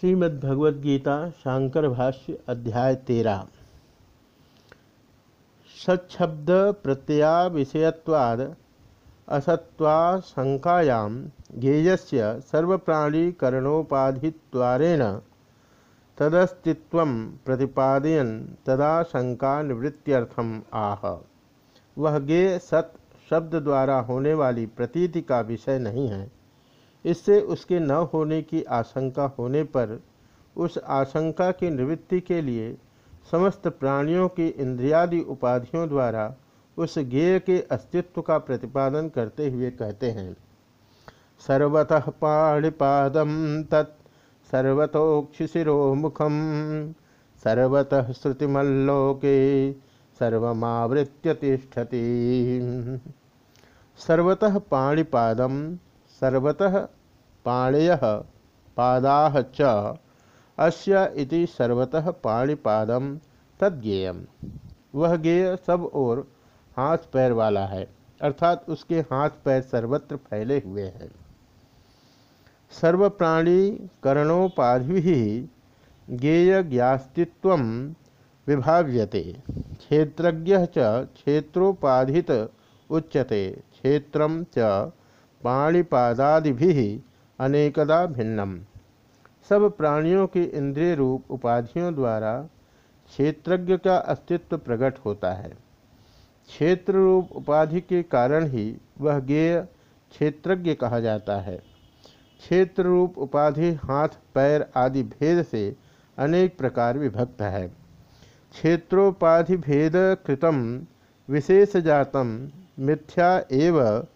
श्रीमद्भगवद्गीता, शांकर भाष्य, अध्याय तेरा। सच्छब्द प्रत्यया विषयत्वाद असत्वाशंकायां ज्ञेयस्य सर्वप्राणीकरणोपाधित्वारेण तदस्तित्व प्रतिपादयन तदा शंका निवृत्त्यर्थम आह। वह ज्ञेय सत शब्द द्वारा होने वाली प्रतीति का विषय नहीं है। इससे उसके न होने की आशंका होने पर उस आशंका की निवृत्ति के लिए समस्त प्राणियों की इंद्रियादि उपाधियों द्वारा उस ज्ञेय के अस्तित्व का प्रतिपादन करते हुए कहते हैं। सर्वतः पाणिपादम तत् मुखम सर्वतः श्रुतिमल्लोके सर्वमावृत्य तिष्ठति। सर्वतः पाणिपादम सर्वतः पाणय पादा च। इति सर्वतः पाणिपादम तद्गेय वह गेय सब और हाथ पैर वाला है, अर्थात उसके हाथ पैर सर्वत्र फैले हुए हैं। सर्व प्राणी करणोपाधि गेय ज्ञास्तित्व विभाव्यते क्षेत्रज्ञ क्षेत्रोपाधित उच्यते, क्षेत्र च पाणिपादादि अनेकदा भिन्नम। सब प्राणियों की इंद्रिय रूप उपाधियों द्वारा क्षेत्रज्ञ का अस्तित्व प्रकट होता है। क्षेत्र रूप उपाधि के कारण ही वह ज्ञेय क्षेत्रज्ञ कहा जाता है। क्षेत्र रूप उपाधि, हाथ, पैर आदि भेद से अनेक प्रकार विभक्त है। क्षेत्रोपाधि भेद कृतम विशेष जातम मिथ्या एव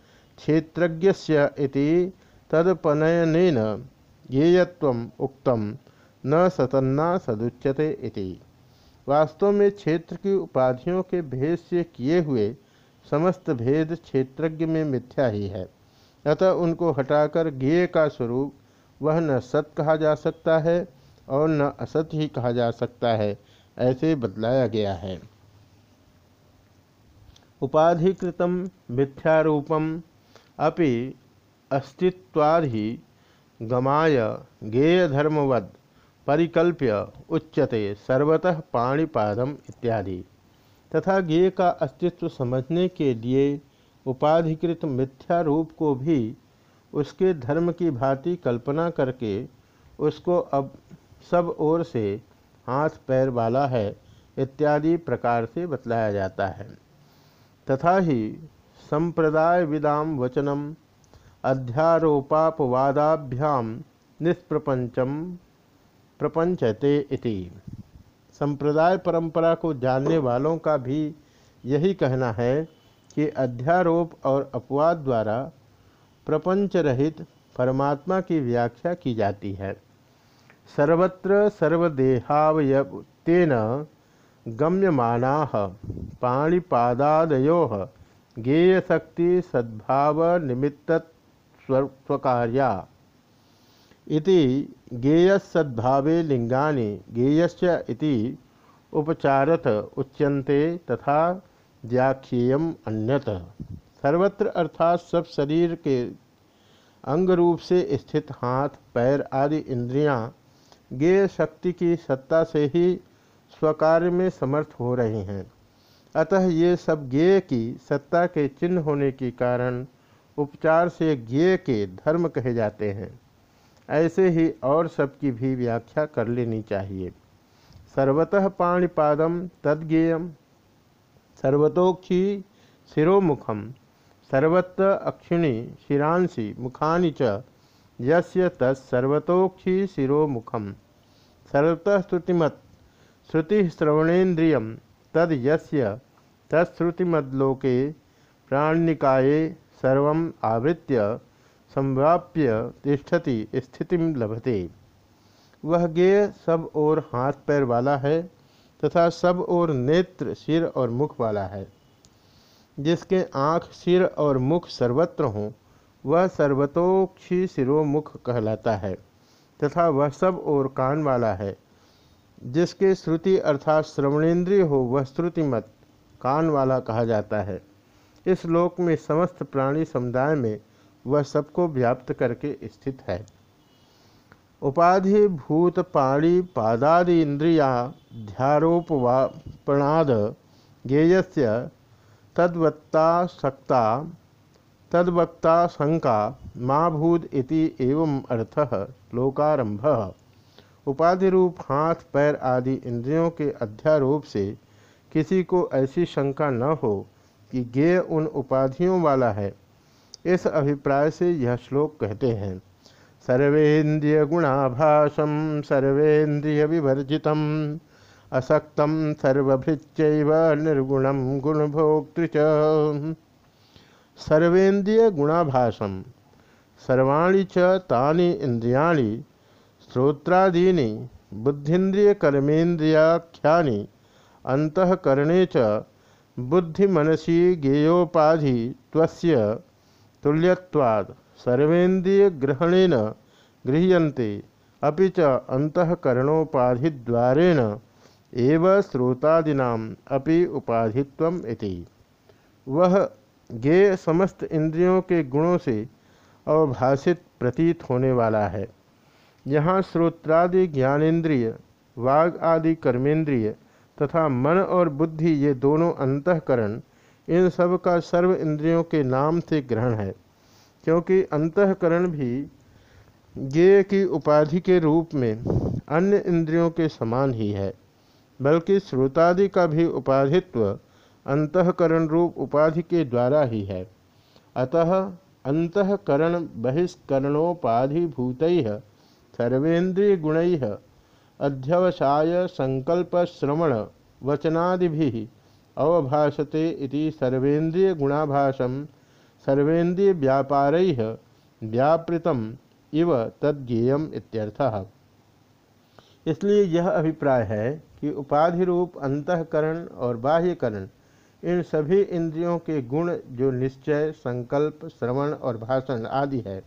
क्षेत्रज्ञस्य इति तदपनयनेन ज्ञेयत्वम उक्तम न सतन्ना सदुच्यते इति। वास्तव में क्षेत्र की उपाधियों के भेद से किए हुए समस्त भेद क्षेत्रज्ञ में मिथ्या ही है। अतः उनको हटाकर ज्ञेय का स्वरूप वह न सत कहा जा सकता है और न असत ही कहा जा सकता है, ऐसे बतलाया गया है। उपाधिकृत मिथ्यारूपम अपि अस्तित्वादि गमाय गेयधर्मवद परिकल्प्य उच्यते सर्वतः पाणिपादम इत्यादि। तथा गेय का अस्तित्व समझने के लिए उपाधिकृत मिथ्या रूप को भी उसके धर्म की भांति कल्पना करके उसको अब सब ओर से हाथ पैर वाला है इत्यादि प्रकार से बतलाया जाता है। तथा ही संप्रदाय विदाम वचनम अध्यारोपापवादाभ्याम निष्प्रपंचम प्रपंचते इति। संप्रदाय परंपरा को जानने वालों का भी यही कहना है कि अध्यारोप और अपवाद द्वारा प्रपंच रहित परमात्मा की व्याख्या की जाती है। सर्वत्र सर्वदेहावयतेन गम्यमाना पाणिपादादयो गेय शक्ति सद्भाव निमित्त स्वकार्या इति गेय सद्भावे लिंगानि गेयस्य इति उपचारत उच्यन्ते तथा व्याख्येयम अन्यत। सर्वत्र अर्थात सब शरीर के अंग रूप से स्थित हाथ, पैर आदि इंद्रियाँ गेय शक्ति की सत्ता से ही स्वकार्य में समर्थ हो रही हैं। अतः ये सब ज्ञेय की सत्ता के चिन्ह होने के कारण उपचार से ज्ञेय के धर्म कहे जाते हैं। ऐसे ही और सब की भी व्याख्या कर लेनी चाहिए। सर्वतः पाणिपादम तद्गेयम सर्वतोक्षी शिरोमुखम सर्वत्र अक्षिणी शिरांसी मुखानि च, यस्य तत्सर्वतोक्षी शिरोमुखम सर्वतः श्रुतिमत, श्रुति श्रवणेन्द्रियम तद यस्य तत्श्रुतिमद्लोके प्राणनिकाये सर्व आवृत्य संवाप्य तिष्ठति स्थिति लभते। वह गेय सब और हाथ पैर वाला है तथा सब और नेत्र, सिर और मुख वाला है। जिसके आँख, सिर और मुख सर्वत्र हों, वह सर्वतोक्षी सिरोमुख कहलाता है तथा वह सब और कान वाला है। जिसके श्रुति अर्थात श्रवणेन्द्रिय हो, वह श्रुतिमत, कान वाला कहा जाता है। इस लोक में समस्त प्राणी समुदाय में वह सबको व्याप्त करके स्थित है। उपाधिभूत पाणी, पादादि इंद्रियाध्यारोपणाद ज्ञेयस्य तद्वत्तासक्ता तद्वक्ता, शंका माँ भूत इति एवं अर्थः श्लोकारंभ उपाधि रूप, हाथ, पैर आदि इंद्रियों के अध्यारोप से किसी को ऐसी शंका न हो कि ज्ञेय उन उपाधियों वाला है। इस अभिप्राय से यह श्लोक कहते हैं, सर्वेन्द्रिय गुणाभाषम सर्वेन्द्रिय विवर्जित असक्तम सर्वभृच निर्गुणम गुणभोक्तृ सर्वेन्द्रिय गुणाभाषम सर्वाणी च तानि इंद्रियाणि श्रोत्रादीनि बुद्धिन्द्रिय कर्मेन्द्रियाख्यानि अंतकरणे च बुद्धिमनसी त्वस्य तुल्यवाद सर्वेन्द्रिय ग्रहणेन गृह्यन्ते अभी च अंतकरणोपाधिद्वारेण एव अपि वह ज्ञेय समस्त इंद्रियों के गुणों से अवभाषित प्रतीत होने वाला है। यहाँ श्रोत्रादि ज्ञानेन्द्रिय, वाग आदि कर्मेंद्रिय तथा मन और बुद्धि ये दोनों अंतकरण, इन सब का सर्व इंद्रियों के नाम से ग्रहण है। क्योंकि अंतकरण भी ज्ञेय की उपाधि के रूप में अन्य इंद्रियों के समान ही है, बल्कि श्रोतादि का भी उपाधित्व अंतकरण रूप उपाधि के द्वारा ही है। अतः अंतकरण बहिष्करणोपाधिभूत सर्वेन्द्रिय गुण अध्यवसाय संकल्प श्रवण वचनादि अवभाषते इति सर्वेन्द्रिय गुणाभाषम सर्वेन्द्रिय व्यापार व्यापृतम इव तद्ज्ञेयम इत्यर्थः। इसलिए यह अभिप्राय है कि उपाधि रूप अंतकरण और बाह्यकरण, इन सभी इंद्रियों के गुण जो निश्चय, संकल्प, श्रवण और भाषण आदि है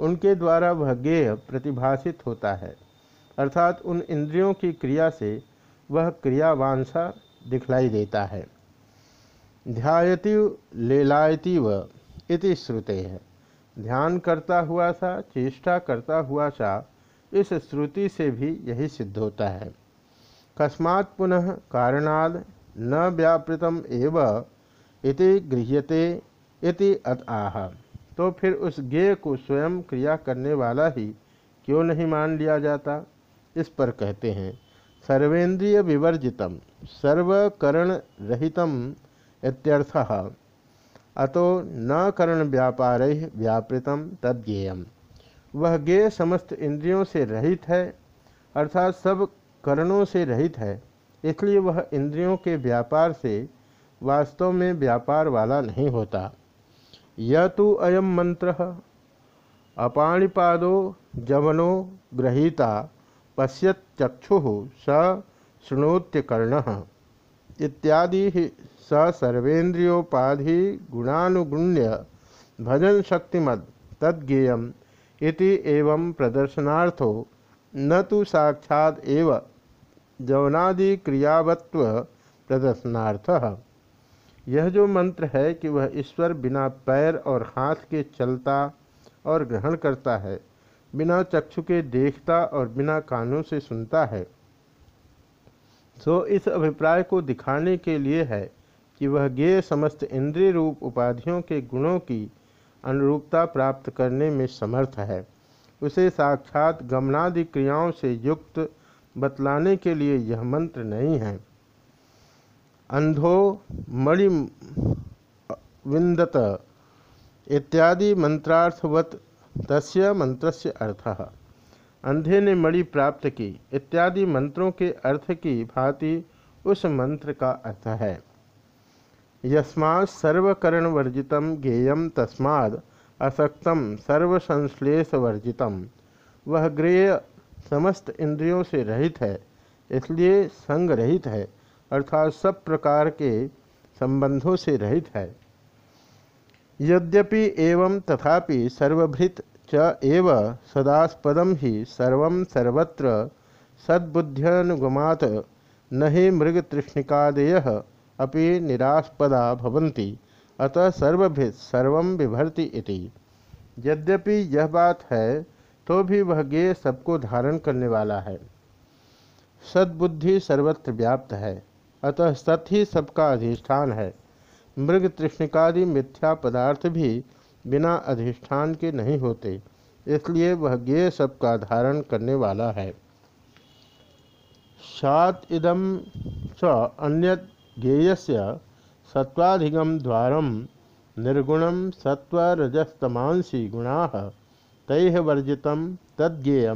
उनके द्वारा वह गेय प्रतिभाषित होता है। अर्थात उन इंद्रियों की क्रिया से वह क्रियावांसा दिखलाई देता है। ध्यायति लेलायति व इति श्रुते है। ध्यान करता हुआ सा, चेष्टा करता हुआ सा, इस श्रुति से भी यही सिद्ध होता है। कस्मात् पुनः कारणाद न व्यापृतम एव इति गृह्यते इति अत आह। तो फिर उस ज्ञेय को स्वयं क्रिया करने वाला ही क्यों नहीं मान लिया जाता? इस पर कहते हैं, सर्वेंद्रिय विवर्जितम, सर्वकरण रहितम इत्यर्थः, अतो न करण व्यापार व्यापृतम तद्ञेयम वह गेय समस्त इंद्रियों से रहित है, अर्थात सब करणों से रहित है, इसलिए वह इंद्रियों के व्यापार से वास्तव में व्यापार वाला नहीं होता। यह तो अयम मंत्र अपाणिपादो जवनो ग्रहीता पश्यत चक्षु स शृणोत्य कर्ण इत्यादि स सर्वेन्द्रियोपाधि गुणानुगुण्य भजन शक्तिमद तद्ज्ञेय इति एवं प्रदर्शनार्थो न तो साक्षात एव जवनादि क्रियावत्व प्रदर्शनार्थ। यह जो मंत्र है कि वह ईश्वर बिना पैर और हाथ के चलता और ग्रहण करता है, बिना चक्षु के देखता और बिना कानों से सुनता है, सो इस अभिप्राय को दिखाने के लिए है कि वह गेय समस्त इंद्रिय रूप उपाधियों के गुणों की अनुरूपता प्राप्त करने में समर्थ है। उसे साक्षात गमनादि क्रियाओं से युक्त बतलाने के लिए यह मंत्र नहीं है। अंधो मणि विंदत इत्यादि मंत्रार्थवत तस्य मंत्रस्य अर्थः। अंधे ने मणि प्राप्त की, इत्यादि मंत्रों के अर्थ की भांति उस मंत्र का अर्थ है। यस्मा सर्वकरण वर्जित ज्ञेयम तस्माद असक्तम सर्वसंश्लेष वर्जित वह ग्रेय समस्त इंद्रियों से रहित है, इसलिए संग रहित है। अर्थात सब प्रकार के संबंधों से रहित है। यद्यपि एवं तथापि सर्वभृत च एव सदास्पदम ही सर्व सर्वत्र सद्बुद्ध्यनुगमात न ही मृगतृष्णिकादय अपि निरास्पदा भवन्ति। अतः सर्वभृत सर्व बिभर्ति इति। यद्यपि यह बात है तो भी वह गेय सबको धारण करने वाला है। सद्बुद्धि सर्वत्र व्याप्त है। अतः सत ही सबका अधिष्ठान है। मृग तृष्णिकादि मिथ्या पदार्थ भी बिना अधिष्ठान के नहीं होते, इसलिए वह गेय सबका धारण करने वाला है। सात इदम स अन्य गेयस्य सत्वाधिगम द्वारम निर्गुणम सत्वरजस्तमांसी गुणा तैह वर्जित तद्गेय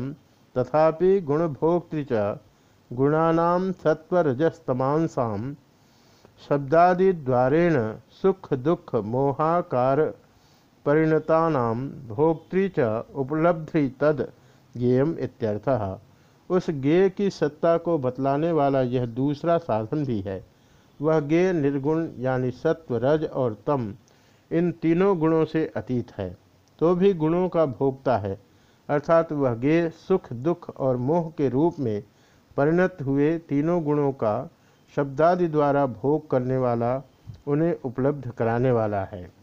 तथापि गुणभोक्तृ च गुणानाम सत्वरजस्तमांसा शब्दादिद्वारेण सुख, दुख, मोहाकार परिणता भोक्तृ च उपलब्धि तद गेयम इत्यर्थः। उस गेय की सत्ता को बतलाने वाला यह दूसरा साधन भी है। वह गेय निर्गुण यानी सत्व, रज और तम इन तीनों गुणों से अतीत है। तो भी गुणों का भोगता है। अर्थात वह गेय सुख, दुख और मोह के रूप में परिणत हुए तीनों गुणों का शब्दादि द्वारा भोग करने वाला उन्हें उपलब्ध कराने वाला है।